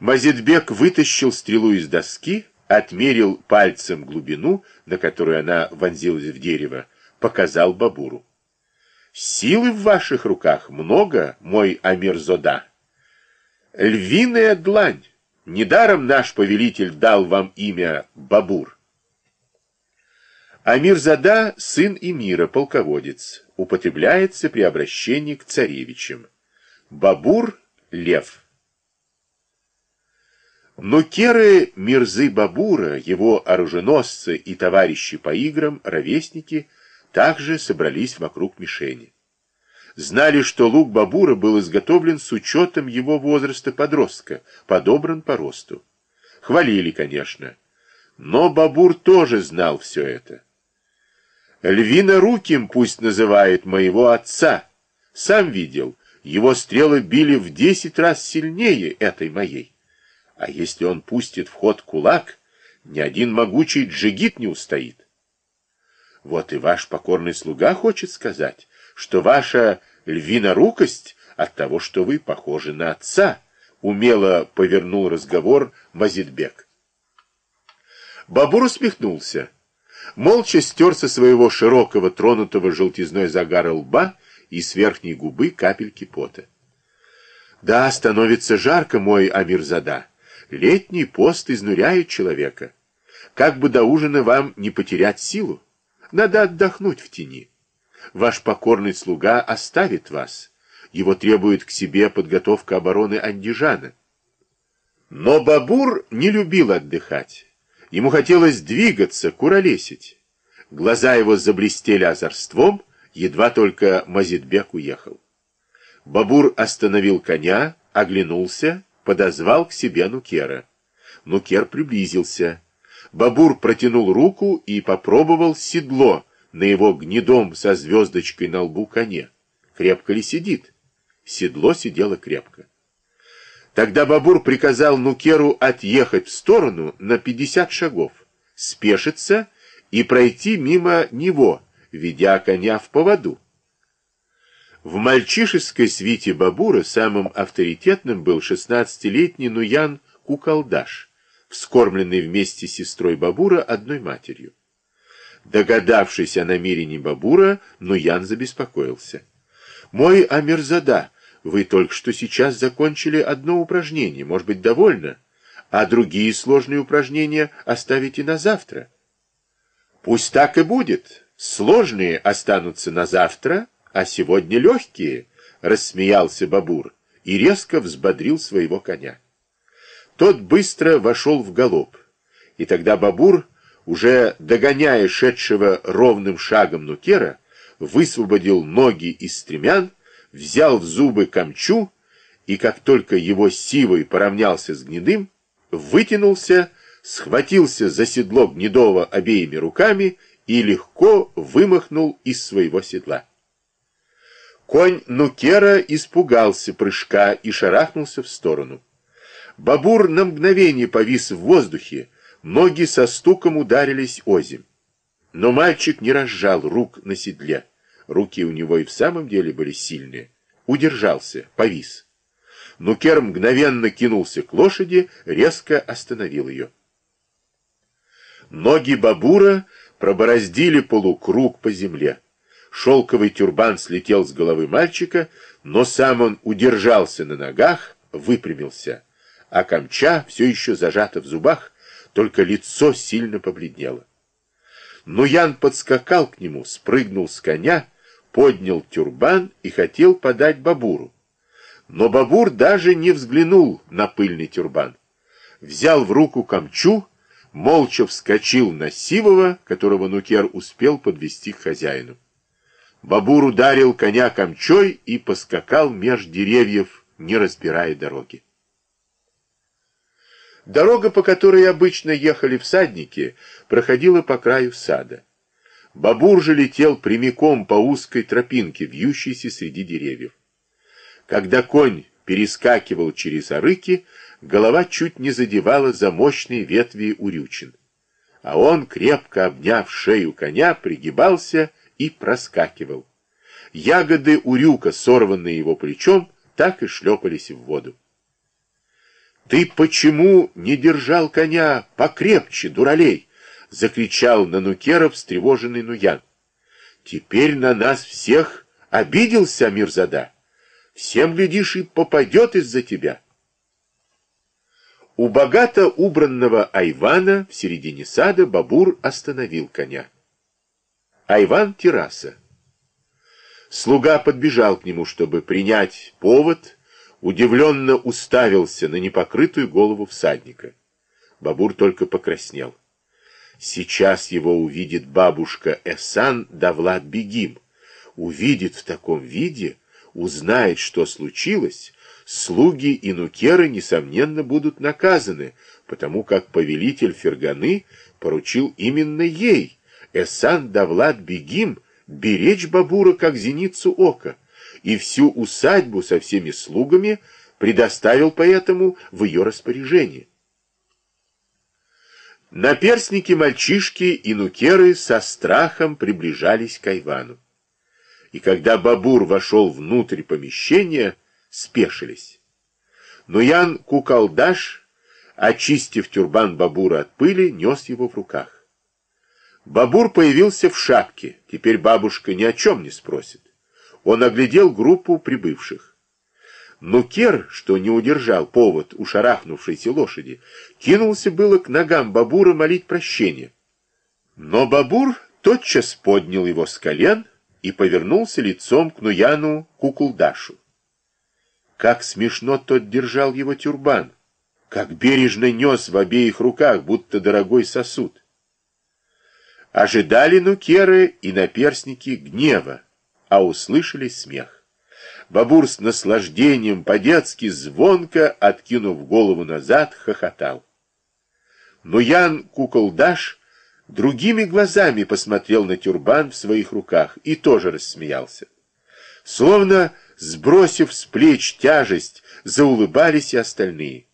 Мазидбек вытащил стрелу из доски, отмерил пальцем глубину, на которую она вонзилась в дерево, показал Бабуру. «Силы в ваших руках много, мой Амирзода. Львиная длань. Недаром наш повелитель дал вам имя Бабур». Амирзада – сын Эмира, полководец, употребляется при обращении к царевичам. Бабур – лев. Но керы Мирзы Бабура, его оруженосцы и товарищи по играм, ровесники, также собрались вокруг мишени. Знали, что лук Бабура был изготовлен с учетом его возраста подростка, подобран по росту. Хвалили, конечно. Но Бабур тоже знал все это. Львиноруким пусть называет моего отца. Сам видел, его стрелы били в десять раз сильнее этой моей. А если он пустит в ход кулак, ни один могучий джигит не устоит. Вот и ваш покорный слуга хочет сказать, что ваша львинорукость от того, что вы похожи на отца, умело повернул разговор Мазидбек. Бабур усмехнулся. Молча стер со своего широкого, тронутого желтизной загара лба и с верхней губы капельки пота. «Да, становится жарко, мой Амирзада. Летний пост изнуряет человека. Как бы до ужина вам не потерять силу? Надо отдохнуть в тени. Ваш покорный слуга оставит вас. Его требует к себе подготовка обороны Андижана. Но Бабур не любил отдыхать. Ему хотелось двигаться, куролесить. Глаза его заблестели озорством, едва только Мазидбек уехал. Бабур остановил коня, оглянулся подозвал к себе Нукера. Нукер приблизился. Бабур протянул руку и попробовал седло на его гнедом со звездочкой на лбу коне. Крепко ли сидит? Седло сидело крепко. Тогда Бабур приказал Нукеру отъехать в сторону на 50 шагов, спешиться и пройти мимо него, ведя коня в поводу. В мальчишеской свите Бабура самым авторитетным был шестнадцатилетний Нуян Кукалдаш, вскормленный вместе с сестрой Бабура одной матерью. Догадавшись о намерении Бабура, Нуян забеспокоился. «Мой Амирзада, вы только что сейчас закончили одно упражнение, может быть, довольно, а другие сложные упражнения оставите на завтра». «Пусть так и будет. Сложные останутся на завтра», а сегодня легкие, — рассмеялся Бабур и резко взбодрил своего коня. Тот быстро вошел в галоп, и тогда Бабур, уже догоняя шедшего ровным шагом Нукера, высвободил ноги из стремян, взял в зубы камчу, и как только его сивой поравнялся с гнедым, вытянулся, схватился за седло гнедого обеими руками и легко вымахнул из своего седла. Конь Нукера испугался прыжка и шарахнулся в сторону. Бабур на мгновение повис в воздухе, ноги со стуком ударились озим. Но мальчик не разжал рук на седле. Руки у него и в самом деле были сильные. Удержался, повис. Нукер мгновенно кинулся к лошади, резко остановил ее. Ноги Бабура пробороздили полукруг по земле. Шелковый тюрбан слетел с головы мальчика, но сам он удержался на ногах, выпрямился, а камча все еще зажата в зубах, только лицо сильно побледнело. Но Ян подскакал к нему, спрыгнул с коня, поднял тюрбан и хотел подать Бабуру. Но Бабур даже не взглянул на пыльный тюрбан. Взял в руку камчу, молча вскочил на Сивова, которого Нукер успел подвести к хозяину. Бабур ударил коня камчой и поскакал меж деревьев, не разбирая дороги. Дорога, по которой обычно ехали всадники, проходила по краю сада. Бабур же летел прямиком по узкой тропинке, вьющейся среди деревьев. Когда конь перескакивал через арыки, голова чуть не задевала за мощные ветви урючин. А он, крепко обняв шею коня, пригибался и проскакивал. Ягоды урюка, сорванные его плечом, так и шлепались в воду. «Ты почему не держал коня покрепче, дуралей?» — закричал на Нукера встревоженный Нуян. «Теперь на нас всех обиделся Мирзада. Всем, глядишь, и попадет из-за тебя». У богато убранного Айвана в середине сада Бабур остановил коня. Айван терраса. Слуга подбежал к нему, чтобы принять повод, удивленно уставился на непокрытую голову всадника. Бабур только покраснел. Сейчас его увидит бабушка Эсан Давлад Бегим. Увидит в таком виде, узнает, что случилось, слуги и нукеры, несомненно, будут наказаны, потому как повелитель Ферганы поручил именно ей, Эсан Давлад Бегим, беречь Бабура как зеницу ока, и всю усадьбу со всеми слугами предоставил поэтому в ее распоряжение. Наперстники мальчишки и нукеры со страхом приближались к Айвану. И когда Бабур вошел внутрь помещения, спешились. Но Ян Кукалдаш, очистив тюрбан Бабура от пыли, нес его в руках. Бабур появился в шапке. Теперь бабушка ни о чем не спросит. Он оглядел группу прибывших. Нукер, что не удержал повод у шарахнувшейся лошади, кинулся было к ногам Бабура молить прощения. Но Бабур тотчас поднял его с колен и повернулся лицом к Нуяну Кукулдашу. Как смешно тот держал его тюрбан, как бережно нес в обеих руках, будто дорогой сосуд. Ожидали нукеры и наперсники гнева, а услышали смех. Бабур с наслаждением по-детски звонко, откинув голову назад, хохотал. Но Ян Куколдаш другими глазами посмотрел на тюрбан в своих руках и тоже рассмеялся. Словно сбросив с плеч тяжесть, заулыбались и остальные.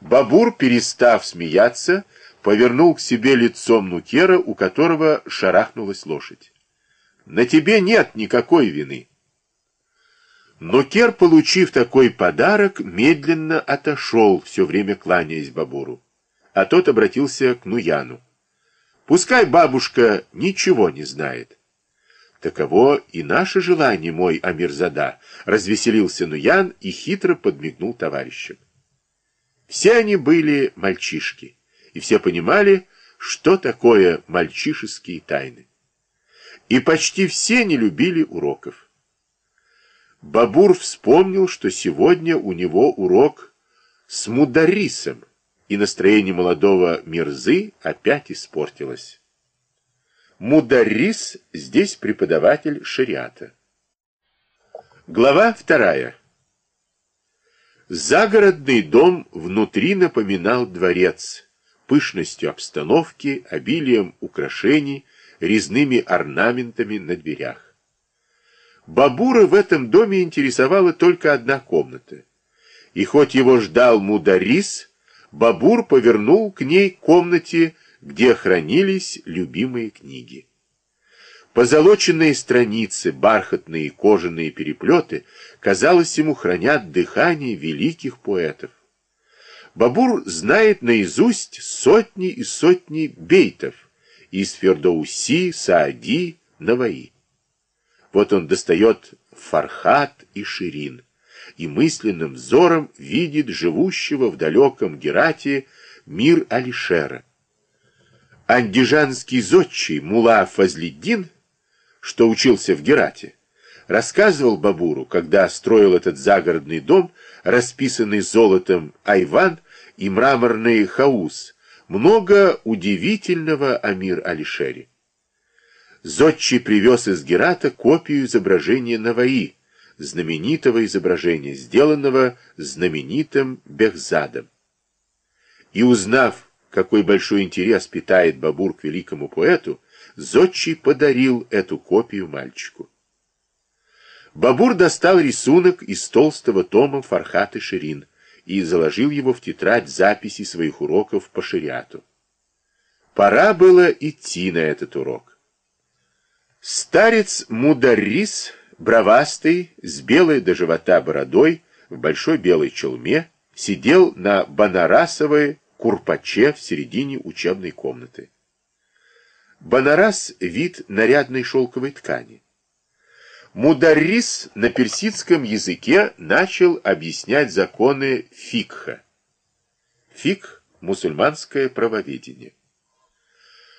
Бабур, перестав смеяться, повернул к себе лицом Нукера, у которого шарахнулась лошадь. «На тебе нет никакой вины». Нукер, получив такой подарок, медленно отошел, все время кланяясь Бабуру. А тот обратился к Нуяну. «Пускай бабушка ничего не знает». «Таково и наше желание, мой Амирзада», — развеселился Нуян и хитро подмигнул товарищам. Все они были мальчишки и все понимали, что такое мальчишеские тайны. И почти все не любили уроков. Бабур вспомнил, что сегодня у него урок с Мударисом, и настроение молодого Мирзы опять испортилось. Мударис здесь преподаватель шариата. Глава вторая. Загородный дом внутри напоминал дворец, пышностью обстановки, обилием украшений, резными орнаментами на дверях. Бабура в этом доме интересовала только одна комната. И хоть его ждал Мударис, Бабур повернул к ней комнате, где хранились любимые книги. Позолоченные страницы, бархатные кожаные переплеты, казалось ему, хранят дыхание великих поэтов. Бабур знает наизусть сотни и сотни бейтов из Фердоуси, Саади, Наваи. Вот он достает Фархат и Ширин и мысленным взором видит живущего в далеком Герате мир Алишера. Андижанский зодчий Мула Фазлиддин, что учился в Герате, рассказывал Бабуру, когда строил этот загородный дом, расписанный золотом Айван, и мраморный хаус, много удивительного о мир-Алишере. Зодчий привез из Герата копию изображения Наваи, знаменитого изображения, сделанного знаменитым Бехзадом. И узнав, какой большой интерес питает Бабур к великому поэту, Зодчий подарил эту копию мальчику. Бабур достал рисунок из толстого тома Фархат и Ширин, и заложил его в тетрадь записи своих уроков по шариату. Пора было идти на этот урок. Старец Мударрис, бровастый, с белой до живота бородой, в большой белой челме, сидел на банарасовой курпаче в середине учебной комнаты. Банарас — вид нарядной шелковой ткани. Мударрис на персидском языке начал объяснять законы фикха. Фикх — мусульманское правоведение.